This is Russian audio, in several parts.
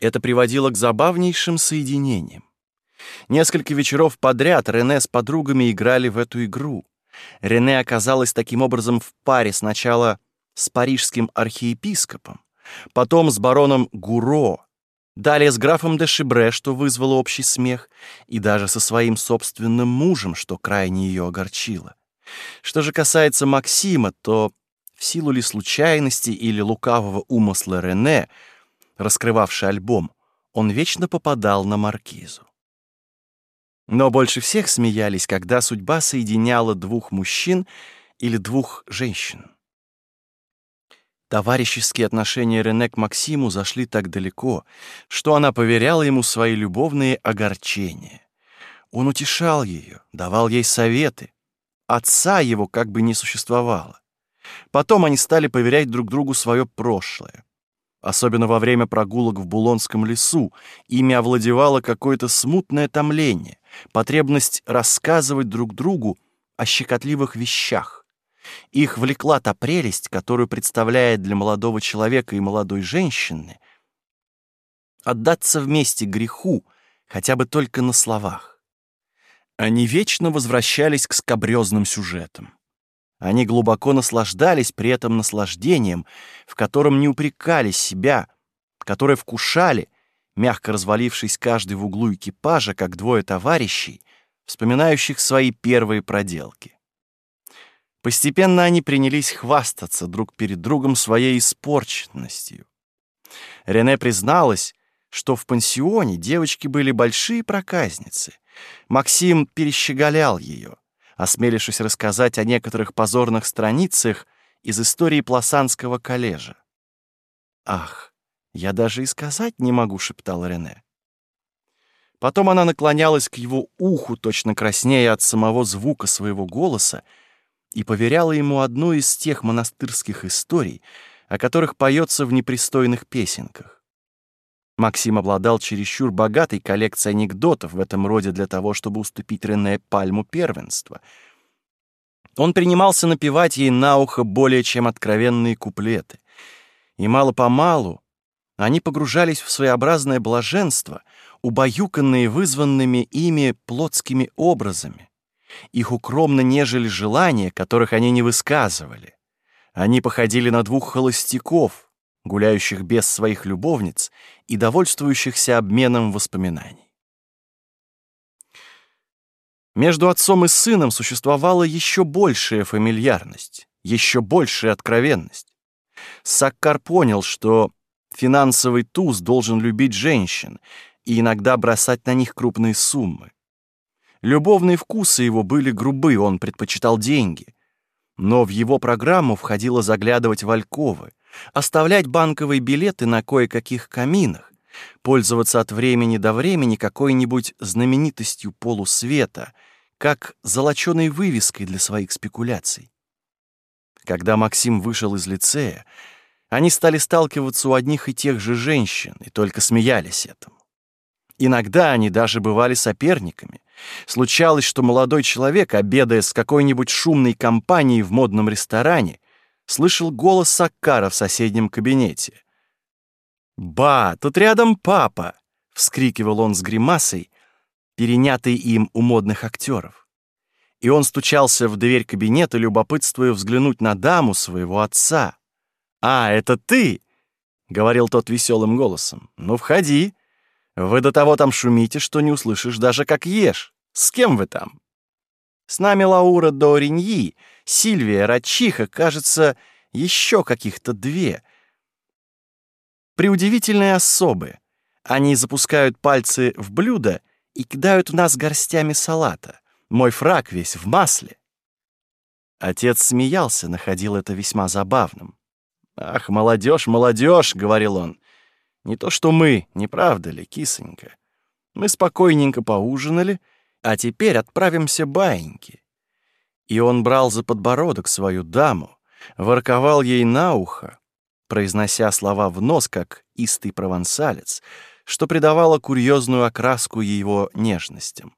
Это приводило к забавнейшим соединениям. Несколько вечеров подряд Рене с подругами играли в эту игру. Рене оказалась таким образом в паре сначала с парижским архиепископом, потом с бароном Гуро, далее с графом де Шибре, что вызвало общий смех, и даже со своим собственным мужем, что крайне ее огорчило. Что же касается Максима, то в силу ли случайности или лукавого умысла Рене, раскрывавший альбом, он вечно попадал на маркизу. Но больше всех смеялись, когда судьба соединяла двух мужчин или двух женщин. Товарищеские отношения Рене к Максиму зашли так далеко, что она поверяла ему свои любовные огорчения. Он утешал ее, давал ей советы. Отца его как бы не существовало. Потом они стали поверять друг другу свое прошлое. Особенно во время прогулок в Булонском лесу ими овладевало какое-то смутное томление, потребность рассказывать друг другу о щекотливых вещах. Их влекла та прелесть, которую представляет для молодого человека и молодой женщины отдаться вместе греху, хотя бы только на словах. Они вечно возвращались к скабрёзным сюжетам. Они глубоко наслаждались при этом наслаждением, в котором не упрекали себя, которое вкушали, мягко развалившись каждый в углу экипажа, как двое товарищей, вспоминающих свои первые проделки. Постепенно они принялись хвастаться друг перед другом своей испорченностью. Рене призналась, что в пансионе девочки были большие проказницы. Максим перещеголял ее, осмелившись рассказать о некоторых позорных страницах из истории Пласанского коллежа. «Ах, я даже и сказать не могу», — шептала Рене. Потом она наклонялась к его уху, точно краснея от самого звука своего голоса, и поверяла ему одну из тех монастырских историй, о которых поется в непристойных песенках. Максим обладал чересчур богатой коллекцией анекдотов в этом роде для того, чтобы уступить Рене пальму первенства. Он принимался напевать ей на ухо более чем откровенные куплеты. И мало-помалу они погружались в своеобразное блаженство, убаюканные вызванными ими плотскими образами, их укромно нежели желания, которых они не высказывали. Они походили на двух холостяков, гуляющих без своих любовниц и довольствующихся обменом воспоминаний. Между отцом и сыном существовала еще большая фамильярность, еще большая откровенность. Саккар понял, что финансовый туз должен любить женщин и иногда бросать на них крупные суммы. Любовные вкусы его были грубы, он предпочитал деньги. Но в его программу входило заглядывать в альковы, оставлять банковые билеты на кое-каких каминах, пользоваться от времени до времени какой-нибудь знаменитостью полусвета, как золоченой вывеской для своих спекуляций. Когда Максим вышел из лицея, они стали сталкиваться у одних и тех же женщин и только смеялись этому. Иногда они даже бывали соперниками, Случалось, что молодой человек, обедая с какой-нибудь шумной компанией в модном ресторане, слышал голос Саккара в соседнем кабинете. «Ба, тут рядом папа!» — вскрикивал он с гримасой, перенятой им у модных актеров. И он стучался в дверь кабинета, любопытствуя взглянуть на даму своего отца. «А, это ты!» — говорил тот веселым голосом. «Ну, входи!» Вы до того там шумите, что не услышишь даже, как ешь. С кем вы там? С нами Лаура Дориньи, Сильвия, Рачиха, кажется, еще каких-то две. Преудивительные особы. Они запускают пальцы в блюдо и кидают в нас горстями салата. Мой фраг весь в масле. Отец смеялся, находил это весьма забавным. «Ах, молодежь, молодежь!» — говорил он. Не то что мы, не правда ли, кисонька? Мы спокойненько поужинали, а теперь отправимся баиньки. И он брал за подбородок свою даму, ворковал ей на ухо, произнося слова в нос, как истый провансалец, что придавало курьезную окраску его нежностям.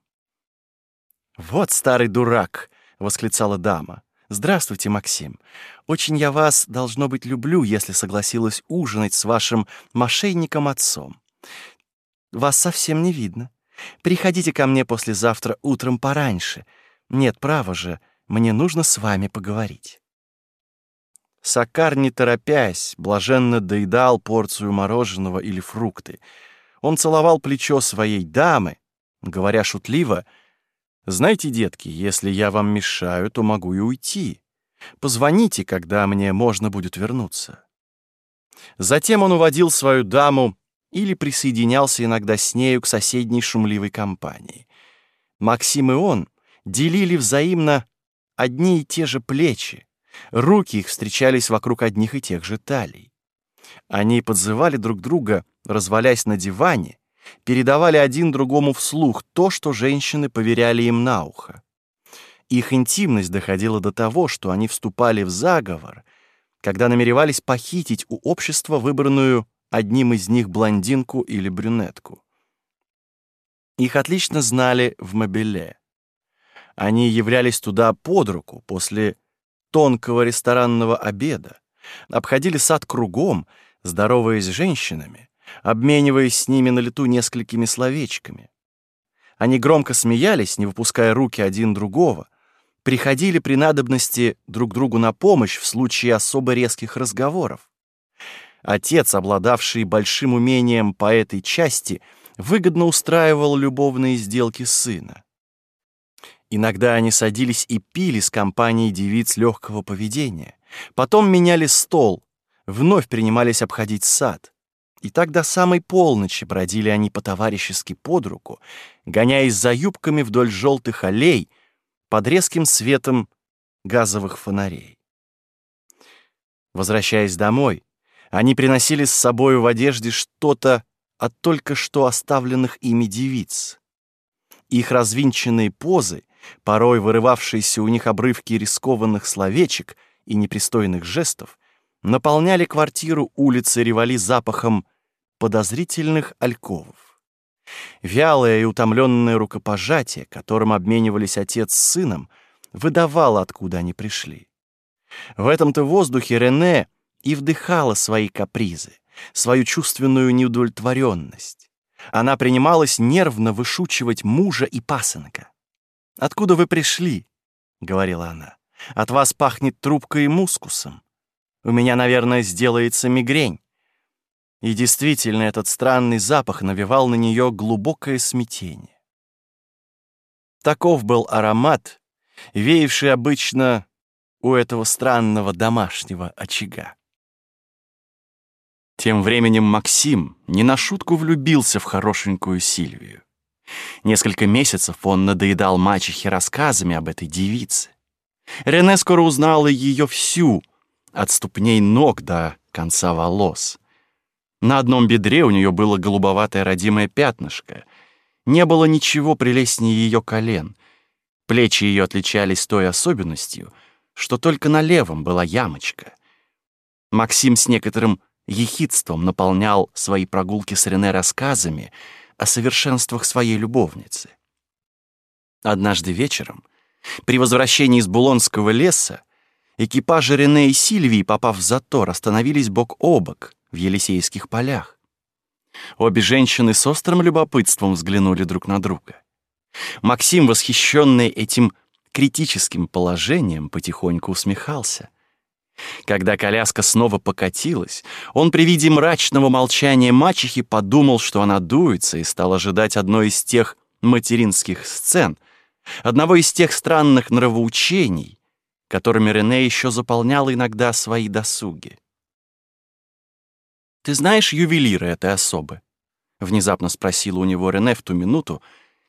«Вот старый дурак!» — восклицала дама. «Здравствуйте, Максим. Очень я вас, должно быть, люблю, если согласилась ужинать с вашим мошенником-отцом. вас совсем не видно. Приходите ко мне послезавтра утром пораньше. Нет, право же, мне нужно с вами поговорить». Сакар, не торопясь, блаженно доедал порцию мороженого или фрукты. Он целовал плечо своей дамы, говоря шутливо, «Знаете, детки, если я вам мешаю, то могу и уйти. Позвоните, когда мне можно будет вернуться». Затем он уводил свою даму или присоединялся иногда с нею к соседней шумливой компании. Максим и он делили взаимно одни и те же плечи, руки их встречались вокруг одних и тех же талий. Они подзывали друг друга, развалясь на диване, передавали один другому вслух то, что женщины поверяли им на ухо. Их интимность доходила до того, что они вступали в заговор, когда намеревались похитить у общества выбранную одним из них блондинку или брюнетку. Их отлично знали в Мобиле. Они являлись туда под руку после тонкого ресторанного обеда, обходили сад кругом, здороваясь с женщинами, обмениваясь с ними на лету несколькими словечками. Они громко смеялись, не выпуская руки один другого, приходили при надобности друг другу на помощь в случае особо резких разговоров. Отец, обладавший большим умением по этой части, выгодно устраивал любовные сделки сына. Иногда они садились и пили с компанией девиц легкого поведения, потом меняли стол, вновь принимались обходить сад. И так до самой полночи бродили они по-товарищески под руку, гоняясь за юбками вдоль желтых аллей под резким светом газовых фонарей. Возвращаясь домой, они приносили с собой в одежде что-то от только что оставленных ими девиц. Их развинченные позы, порой вырывавшиеся у них обрывки рискованных словечек и непристойных жестов, наполняли квартиру улицы Ревали запахом подозрительных альковов. Вялое и утомленное рукопожатие, которым обменивались отец с сыном, выдавало, откуда они пришли. В этом-то воздухе Рене и вдыхала свои капризы, свою чувственную неудовлетворенность. Она принималась нервно вышучивать мужа и пасынка. «Откуда вы пришли?» — говорила она. «От вас пахнет трубкой и мускусом. У меня, наверное, сделается мигрень». И действительно, этот странный запах навевал на нее глубокое смятение. Таков был аромат, веявший обычно у этого странного домашнего очага. Тем временем Максим не на шутку влюбился в хорошенькую Сильвию. Несколько месяцев он надоедал мачехе рассказами об этой девице. Рене скоро узнала ее всю, от ступней ног до конца волос. На одном бедре у нее было голубоватое родимое пятнышко. Не было ничего прелестнее ее колен. Плечи ее отличались той особенностью, что только на левом была ямочка. Максим с некоторым ехидством наполнял свои прогулки с Рене рассказами о совершенствах своей любовницы. Однажды вечером, при возвращении из Булонского леса, экипажи Рене и Сильвии, попав в затор, остановились бок о бок в Елисейских полях. Обе женщины с острым любопытством взглянули друг на друга. Максим, восхищенный этим критическим положением, потихоньку усмехался — когда коляска снова покатилась, он при виде мрачного молчания мачехи подумал, что она дуется, и стал ожидать одной из тех материнских сцен, одного из тех странных нравоучений, которыми Рене еще заполнял иногда свои досуги. «Ты знаешь ювелира этой особы?» — внезапно спросила у него Рене в ту минуту,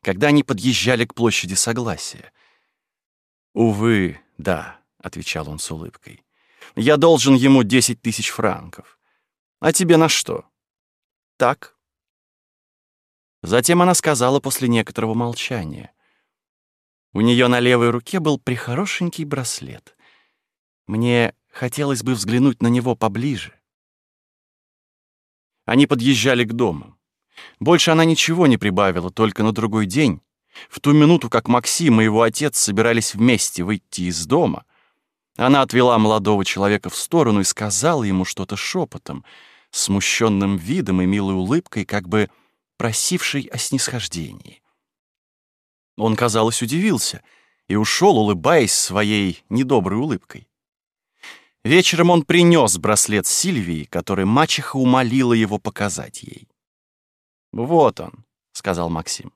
когда они подъезжали к площади Согласия. «Увы, да», — отвечал он с улыбкой. Я должен ему десять тысяч франков. А тебе на что? Так. Затем она сказала после некоторого молчания. У нее на левой руке был прихорошенький браслет. Мне хотелось бы взглянуть на него поближе. Они подъезжали к дому. Больше она ничего не прибавила, только на другой день, в ту минуту, как Максим и его отец собирались вместе выйти из дома — она отвела молодого человека в сторону и сказала ему что-то шепотом, смущенным видом и милой улыбкой, как бы просившей о снисхождении. Он, казалось, удивился и ушел, улыбаясь своей недоброй улыбкой. Вечером он принес браслет Сильвии, который мачеха умолила его показать ей. «Вот он», — сказал Максим.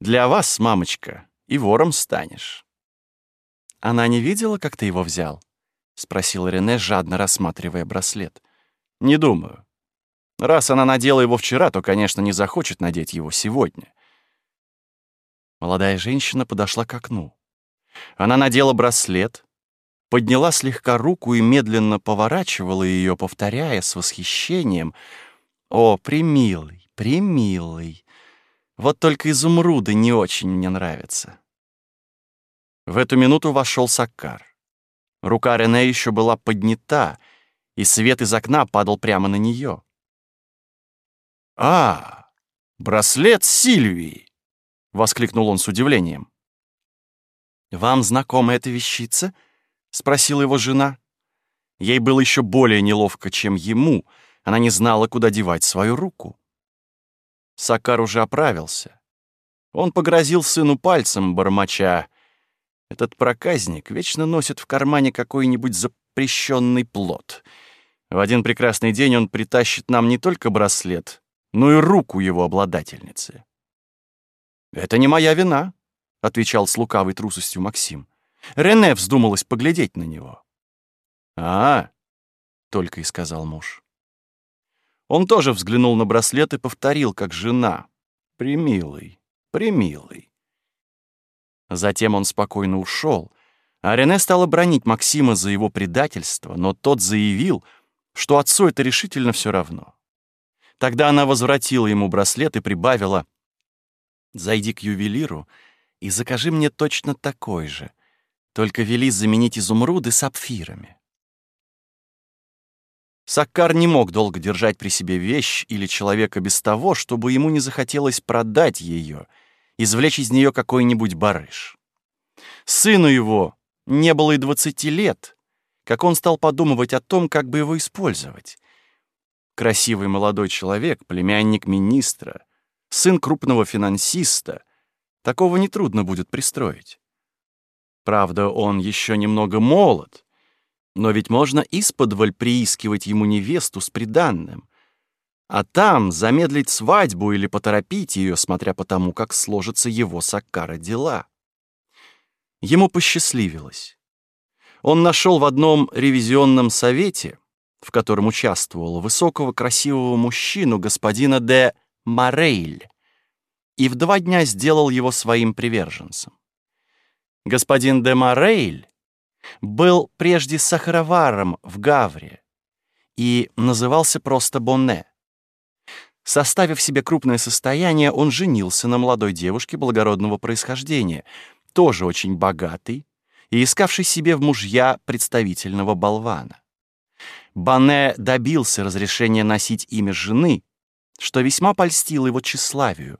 «Для вас, мамочка, и вором станешь». «Она не видела, как ты его взял?» — спросил Рене, жадно рассматривая браслет. «Не думаю. Раз она надела его вчера, то, конечно, не захочет надеть его сегодня». Молодая женщина подошла к окну. Она надела браслет, подняла слегка руку и медленно поворачивала ее, повторяя с восхищением «О, примилый, примилый! Вот только изумруды не очень мне нравятся». В эту минуту вошел Саккар. Рука Рене еще была поднята, и свет из окна падал прямо на нее. «А, браслет Сильвии!» — воскликнул он с удивлением. «Вам знакома эта вещица?» — спросила его жена. Ей было еще более неловко, чем ему. Она не знала, куда девать свою руку. Сакар уже оправился. Он погрозил сыну пальцем, бормоча. Этот проказник вечно носит в кармане какой-нибудь запрещенный плод. В один прекрасный день он притащит нам не только браслет, но и руку его обладательницы. «Это не моя вина», — отвечал с лукавой трусостью Максим. Рене вздумалась поглядеть на него. «А, — только и сказал муж. Он тоже взглянул на браслет и повторил, как жена. «Примилый, примилый». Затем он спокойно ушел, а Рене стала бронить Максима за его предательство, но тот заявил, что отцу это решительно все равно. Тогда она возвратила ему браслет и прибавила «Зайди к ювелиру и закажи мне точно такой же, только вели заменить изумруды сапфирами. Саккар не мог долго держать при себе вещь или человека без того, чтобы ему не захотелось продать ее, извлечь из нее какой-нибудь барыш. Сыну его не было и двадцати лет, как он стал подумывать о том, как бы его использовать. Красивый молодой человек, племянник министра, сын крупного финансиста, такого нетрудно будет пристроить. Правда, он еще немного молод, но ведь можно исподволь приискивать ему невесту с приданным, а там замедлить свадьбу или поторопить ее, смотря по тому, как сложатся его Саккара дела. Ему посчастливилось. Он нашел в одном ревизионном совете, в котором участвовал высокого красивого мужчину господина де Морейль, и в два дня сделал его своим приверженцем. Господин де Морейль был прежде сахароваром в Гавре и назывался просто Бонне. Составив себе крупное состояние, он женился на молодой девушке благородного происхождения, тоже очень богатой и искавшей себе в мужья представительного болвана. Бонне добился разрешения носить имя жены, что весьма польстило его тщеславию,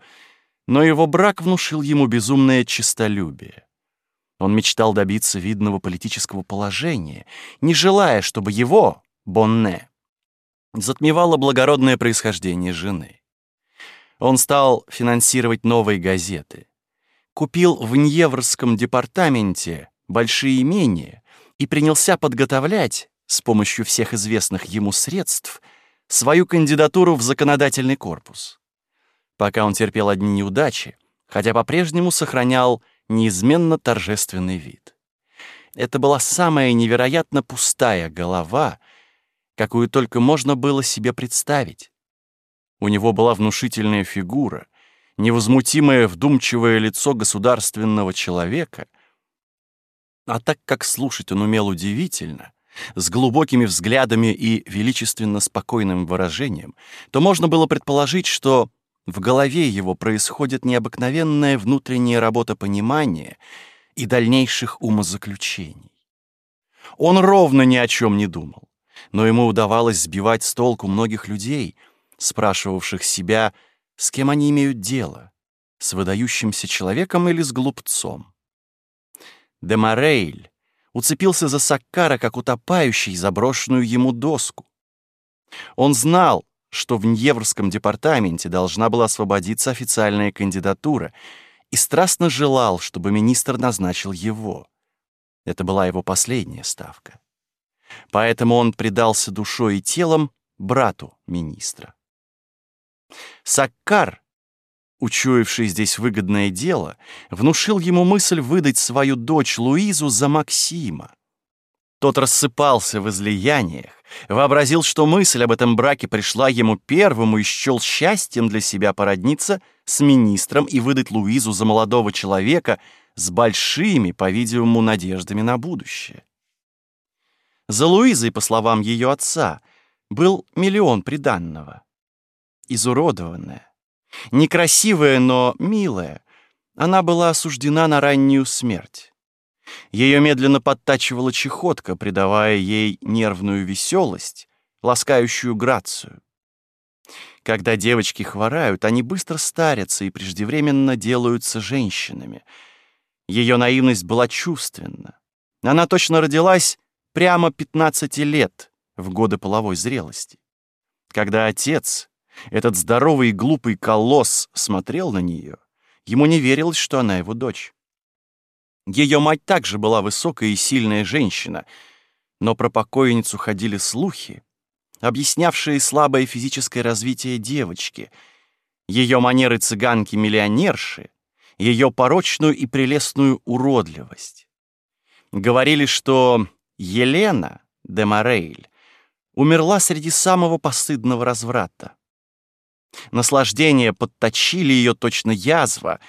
но его брак внушил ему безумное честолюбие. Он мечтал добиться видного политического положения, не желая, чтобы его, Бонне, затмевало благородное происхождение жены. Он стал финансировать новые газеты, купил в Ньеврском департаменте большие имения и принялся подготовлять, с помощью всех известных ему средств, свою кандидатуру в законодательный корпус. Пока он терпел одни неудачи, хотя по-прежнему сохранял неизменно торжественный вид. Это была самая невероятно пустая голова, какую только можно было себе представить. У него была внушительная фигура, невозмутимое вдумчивое лицо государственного человека. А так как слушать он умел удивительно, с глубокими взглядами и величественно спокойным выражением, то можно было предположить, что в голове его происходит необыкновенная внутренняя работа понимания и дальнейших умозаключений. Он ровно ни о чем не думал, но ему удавалось сбивать с толку многих людей, спрашивавших себя, с кем они имеют дело, с выдающимся человеком или с глупцом. Демарейль уцепился за Саккара, как утопающий, заброшенную ему доску. Он знал, что в Ньеврском департаменте должна была освободиться официальная кандидатура, и страстно желал, чтобы министр назначил его. Это была его последняя ставка. Поэтому он предался душой и телом брату министра. Саккар, учуявший здесь выгодное дело, внушил ему мысль выдать свою дочь Луизу за Максима. Тот рассыпался в излияниях, вообразил, что мысль об этом браке пришла ему первому и счел счастьем для себя породниться с министром и выдать Луизу за молодого человека с большими, по-видимому, надеждами на будущее. За Луизой, по словам ее отца, был миллион приданного. Изуродованная, некрасивая, но милая, она была осуждена на раннюю смерть. Ее медленно подтачивала чехотка, придавая ей нервную веселость, ласкающую грацию. Когда девочки хворают, они быстро старятся и преждевременно делаются женщинами. Ее наивность была чувственна. Она точно родилась прямо 15 лет, в годы половой зрелости. Когда отец, этот здоровый и глупый колосс, смотрел на нее, ему не верилось, что она его дочь. Ее мать также была высокая и сильная женщина, но про покойницу ходили слухи, объяснявшие слабое физическое развитие девочки, ее манеры цыганки-миллионерши, ее порочную и прелестную уродливость. Говорили, что Елена де Морейль умерла среди самого постыдного разврата. Наслаждения подточили ее точно язва.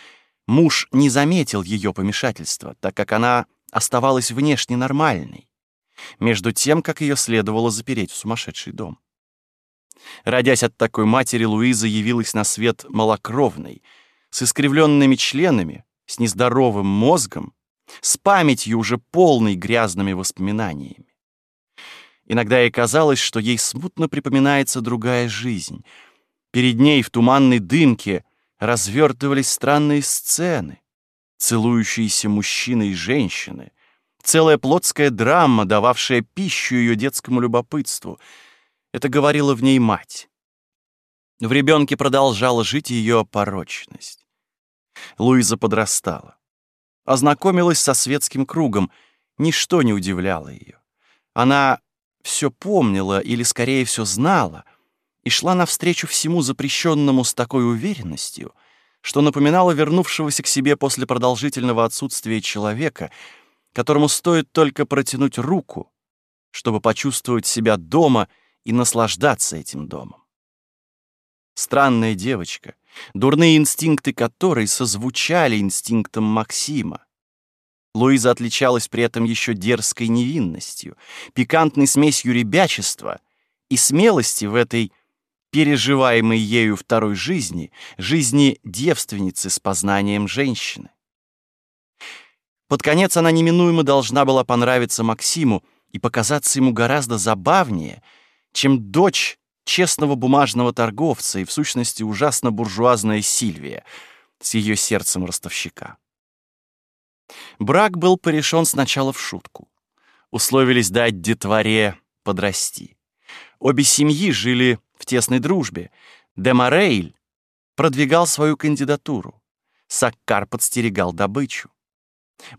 Муж не заметил ее помешательства, так как она оставалась внешне нормальной, между тем, как ее следовало запереть в сумасшедший дом. Родясь от такой матери, Луиза явилась на свет малокровной, с искривленными членами, с нездоровым мозгом, с памятью уже полной грязными воспоминаниями. Иногда ей казалось, что ей смутно припоминается другая жизнь. Перед ней в туманной дымке развертывались странные сцены, целующиеся мужчины и женщины, целая плотская драма, дававшая пищу ее детскому любопытству. Это говорила в ней мать. В ребенке продолжала жить ее порочность. Луиза подрастала. Ознакомилась со светским кругом, ничто не удивляло ее. Она все помнила или, скорее, все знала и шла навстречу всему запрещенному с такой уверенностью, что напоминала вернувшегося к себе после продолжительного отсутствия человека, которому стоит только протянуть руку, чтобы почувствовать себя дома и наслаждаться этим домом. Странная девочка, дурные инстинкты которой созвучали инстинктам Максима, Луиза отличалась при этом еще дерзкой невинностью, пикантной смесью ребячества и смелости в этой переживаемой ею второй жизни, жизни девственницы с познанием женщины. Под конец она неминуемо должна была понравиться Максиму и показаться ему гораздо забавнее, чем дочь честного бумажного торговца и, в сущности, ужасно буржуазная Сильвия с ее сердцем ростовщика. Брак был порешен сначала в шутку. Условились дать детворе подрасти. Обе семьи жили в тесной дружбе. Демарейль продвигал свою кандидатуру. Саккар подстерегал добычу.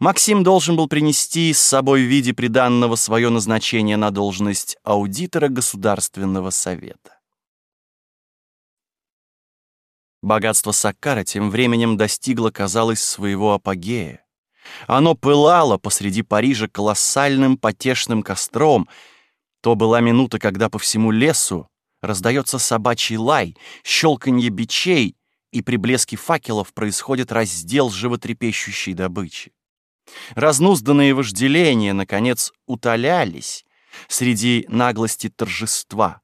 Максим должен был принести с собой в виде приданного свое назначение на должность аудитора Государственного совета. Богатство Саккара тем временем достигло, казалось, своего апогея. Оно пылало посреди Парижа колоссальным потешным костром. То была минута, когда по всему лесу раздается собачий лай, щелканье бичей, и при блеске факелов происходит раздел животрепещущей добычи. Разнузданные вожделения, наконец, утолялись среди наглости торжества.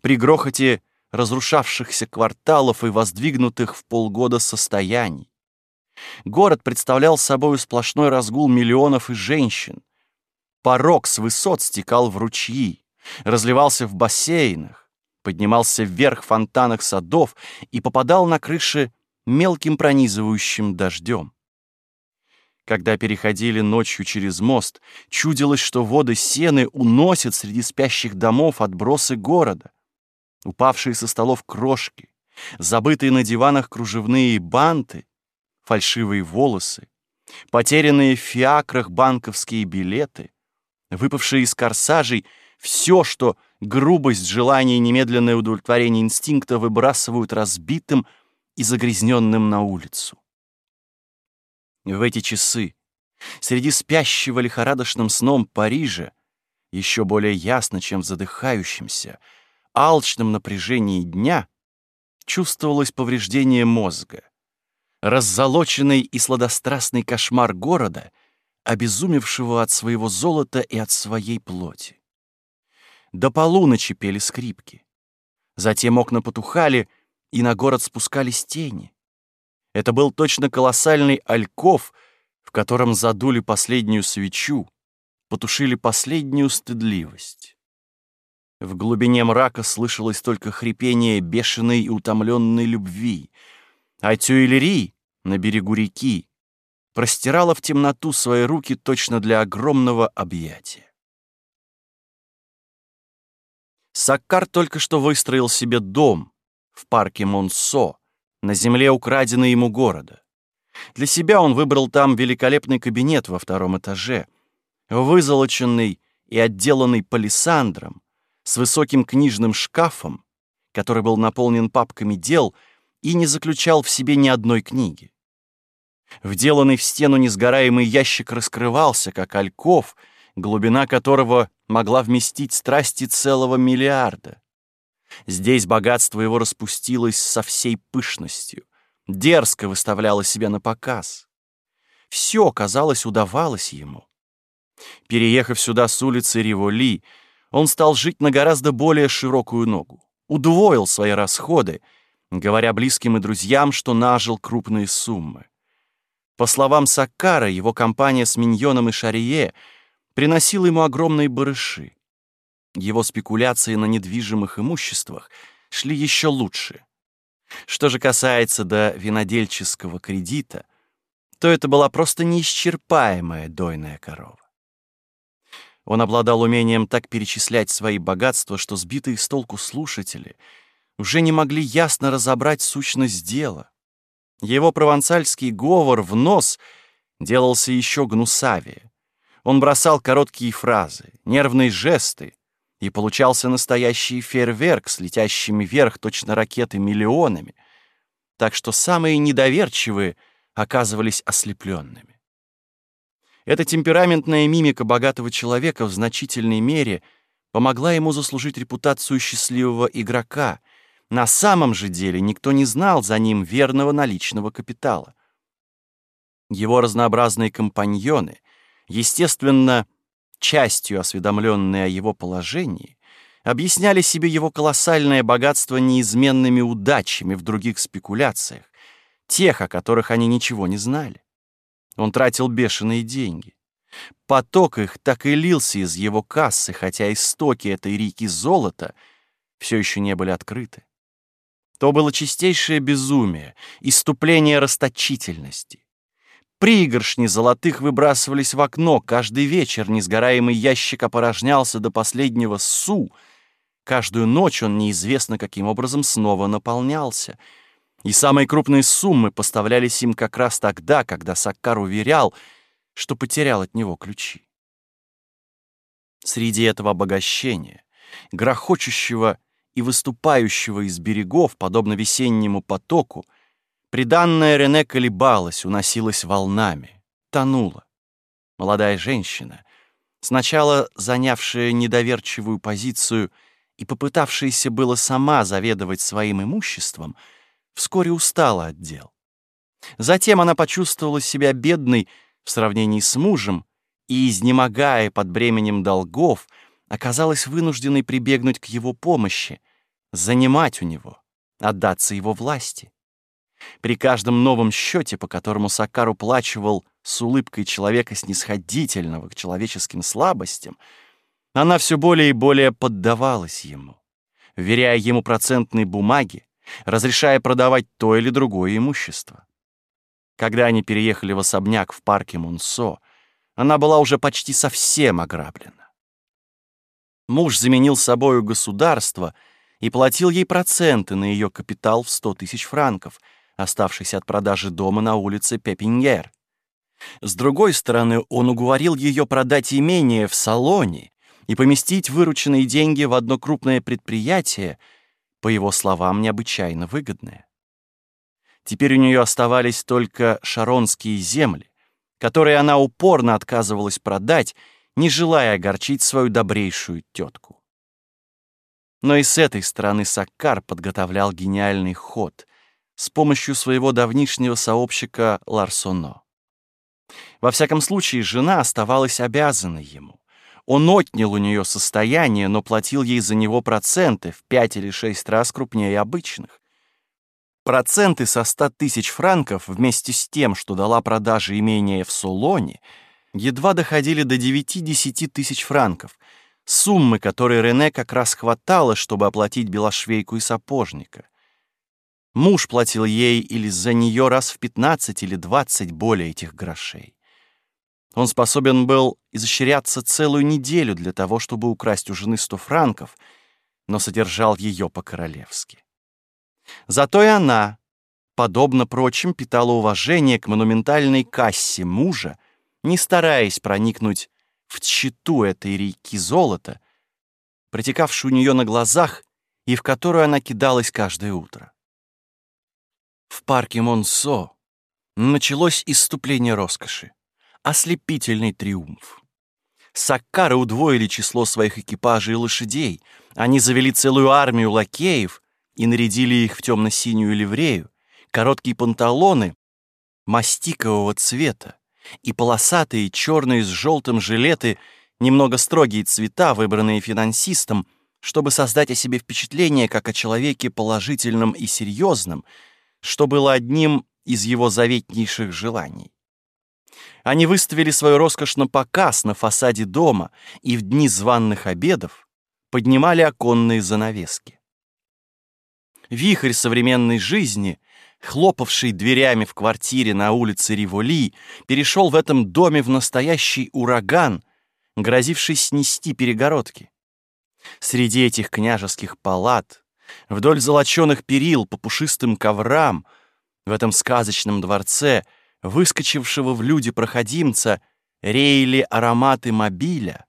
При грохоте разрушавшихся кварталов и воздвигнутых в полгода состояний. Город представлял собой сплошной разгул миллионов и женщин. Порог с высот стекал в ручьи, разливался в бассейнах, поднимался вверх фонтанах садов и попадал на крыши мелким пронизывающим дождем. Когда переходили ночью через мост, чудилось, что воды сены уносят среди спящих домов отбросы города. упавшие со столов крошки, забытые на диванах кружевные банты, фальшивые волосы, потерянные в фиакрах банковские билеты, выпавшие из корсажей все, что грубость, желание и немедленное удовлетворение инстинкта выбрасывают разбитым и загрязненным на улицу. В эти часы, среди спящего лихорадочным сном Парижа, еще более ясно, чем в задыхающемся, алчном напряжении дня, чувствовалось повреждение мозга. Раззолоченный и сладострастный кошмар города, обезумевшего от своего золота и от своей плоти. До полуночи пели скрипки. Затем окна потухали, и на город спускались тени. Это был точно колоссальный альков, в котором задули последнюю свечу, потушили последнюю стыдливость. В глубине мрака слышалось только хрипение бешеной и утомленной любви, а Тюильри на берегу реки простирала в темноту свои руки точно для огромного объятия. Саккар только что выстроил себе дом в парке Монсо, на земле украденной ему города. Для себя он выбрал там великолепный кабинет во втором этаже, вызолоченный и отделанный палисандром, с высоким книжным шкафом, который был наполнен папками дел и не заключал в себе ни одной книги. Вделанный в стену несгораемый ящик раскрывался, как альков, глубина которого могла вместить страсти целого миллиарда. Здесь богатство его распустилось со всей пышностью, дерзко выставляло себя на показ. Все, казалось, удавалось ему. Переехав сюда с улицы Риволи, он стал жить на гораздо более широкую ногу, удвоил свои расходы, говоря близким и друзьям, что нажил крупные суммы. По словам Саккара, его компания с Миньоном и Шарие приносила ему огромные барыши. Его спекуляции на недвижимых имуществах шли еще лучше. Что же касается до винодельческого кредита, то это была просто неисчерпаемая дойная корова. Он обладал умением так перечислять свои богатства, что сбитые с толку слушатели уже не могли ясно разобрать сущность дела. Его провансальский говор в нос делался еще гнусавее. Он бросал короткие фразы, нервные жесты, и получался настоящий фейерверк с летящими вверх точно ракеты миллионами, так что самые недоверчивые оказывались ослепленными. Эта темпераментная мимика богатого человека в значительной мере помогла ему заслужить репутацию счастливого игрока. На самом же деле никто не знал за ним верного наличного капитала. Его разнообразные компаньоны, естественно, частью осведомленные о его положении, объясняли себе его колоссальное богатство неизменными удачами в других спекуляциях, тех, о которых они ничего не знали. Он тратил бешеные деньги. Поток их так и лился из его кассы, хотя истоки этой реки золота все еще не были открыты. То было чистейшее безумие, иступление расточительности. Пригоршни золотых выбрасывались в окно, каждый вечер несгораемый ящик опорожнялся до последнего су. Каждую ночь он неизвестно каким образом снова наполнялся — и самые крупные суммы поставлялись им как раз тогда, когда Саккар уверял, что потерял от него ключи. Среди этого обогащения, грохочущего и выступающего из берегов, подобно весеннему потоку, приданная Рене колебалась, уносилась волнами, тонула. Молодая женщина, сначала занявшая недоверчивую позицию и попытавшаяся было сама заведовать своим имуществом, — вскоре устала от дел. Затем она почувствовала себя бедной в сравнении с мужем и, изнемогая под бременем долгов, оказалась вынужденной прибегнуть к его помощи, занимать у него, отдаться его власти. При каждом новом счете, по которому Сакар уплачивал с улыбкой человека снисходительного к человеческим слабостям, она все более и более поддавалась ему, веряя ему процентные бумаги, разрешая продавать то или другое имущество. Когда они переехали в особняк в парке Мунсо, она была уже почти совсем ограблена. Муж заменил собою государство, и платил ей проценты на ее капитал в 100 тысяч франков, оставшийся от продажи дома на улице Пепиньер. С другой стороны, он уговорил ее продать имение в салоне и поместить вырученные деньги в одно крупное предприятие, по его словам, необычайно выгодное. Теперь у нее оставались только шаронские земли, которые она упорно отказывалась продать, не желая огорчить свою добрейшую тетку. Но и с этой стороны Саккар подготовлял гениальный ход с помощью своего давнишнего сообщика Ларсоно. Во всяком случае, жена оставалась обязана ему. Он отнял у нее состояние, но платил ей за него проценты в пять или шесть раз крупнее обычных. Проценты со ста тысяч франков вместе с тем, что дала продажа имения в Солоне, едва доходили до 9-10 тысяч франков, суммы, которые Рене как раз хватало, чтобы оплатить белошвейку и сапожника. Муж платил ей или за нее раз в 15 или 20 более этих грошей. Он способен был изощряться целую неделю для того, чтобы украсть у жены сто франков, но содержал ее по-королевски. Зато и она, подобно прочим, питала уважение к монументальной кассе мужа, не стараясь проникнуть в тщету этой реки золота, протекавшую у нее на глазах и в которую она кидалась каждое утро. В парке Монсо началось иступление роскоши ослепительный триумф. Саккары удвоили число своих экипажей и лошадей. Они завели целую армию лакеев и нарядили их в темно-синюю ливрею, короткие панталоны мастикового цвета и полосатые черные с желтым жилеты, немного строгие цвета, выбранные финансистом, чтобы создать о себе впечатление как о человеке положительном и серьезном, что было одним из его заветнейших желаний. Они выставили свою роскошь на показ на фасаде дома и в дни званных обедов поднимали оконные занавески. Вихрь современной жизни, хлопавший дверями в квартире на улице Риволи, перешел в этом доме в настоящий ураган, грозивший снести перегородки. Среди этих княжеских палат, вдоль золоченых перил по пушистым коврам, в этом сказочном дворце — выскочившего в люди проходимца, реяли ароматы мобиля,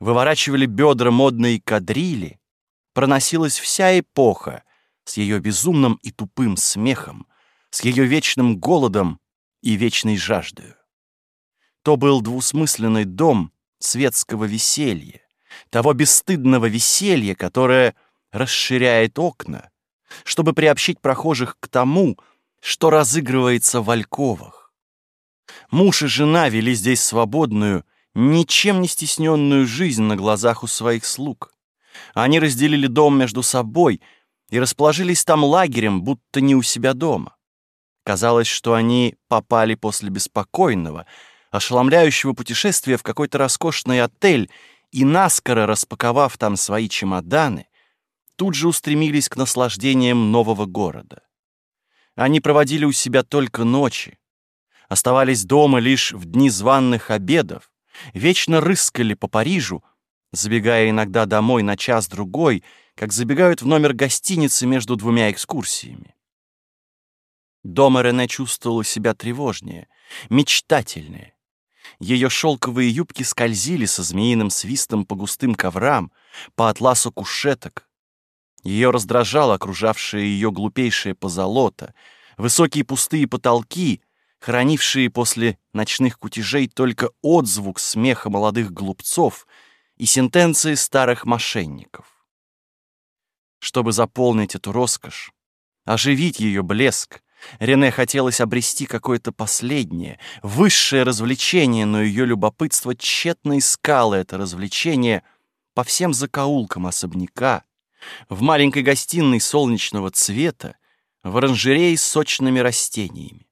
выворачивали бедра модные кадрили, проносилась вся эпоха с ее безумным и тупым смехом, с ее вечным голодом и вечной жаждою. То был двусмысленный дом светского веселья, того бесстыдного веселья, которое расширяет окна, чтобы приобщить прохожих к тому, что разыгрывается в Альковах. Муж и жена вели здесь свободную, ничем не стесненную жизнь на глазах у своих слуг. Они разделили дом между собой и расположились там лагерем, будто не у себя дома. Казалось, что они попали после беспокойного, ошеломляющего путешествия в какой-то роскошный отель и, наскоро распаковав там свои чемоданы, тут же устремились к наслаждениям нового города. Они проводили у себя только ночи, оставались дома лишь в дни званных обедов, вечно рыскали по Парижу, забегая иногда домой на час-другой, как забегают в номер гостиницы между двумя экскурсиями. Дома Рене чувствовала себя тревожнее, мечтательнее. Ее шелковые юбки скользили со змеиным свистом по густым коврам, по атласу кушеток, ее раздражало окружавшее ее глупейшее позолота, высокие пустые потолки, хранившие после ночных кутежей только отзвук смеха молодых глупцов и сентенции старых мошенников. Чтобы заполнить эту роскошь, оживить ее блеск, Рене хотелось обрести какое-то последнее, высшее развлечение, но ее любопытство тщетно искало это развлечение по всем закоулкам особняка, в маленькой гостиной солнечного цвета, в оранжерее с сочными растениями.